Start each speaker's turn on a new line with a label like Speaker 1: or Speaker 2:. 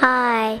Speaker 1: Hi.